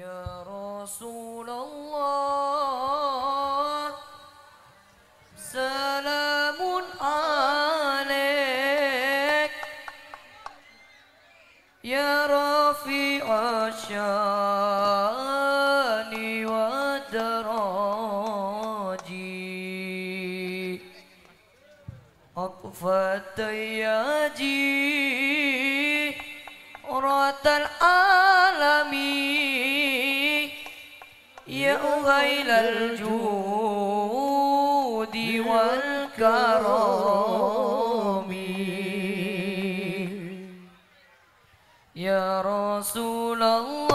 يا رسول الله سلام عليك. يا رفيع الشأن والدراج أطفى التياجي رات غيل الجود والكرم. يا رسول الله.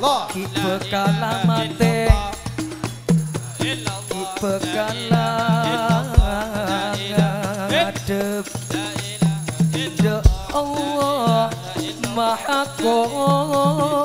Allah ki bekala mate ki bekala adep ya Allah maha kuasa.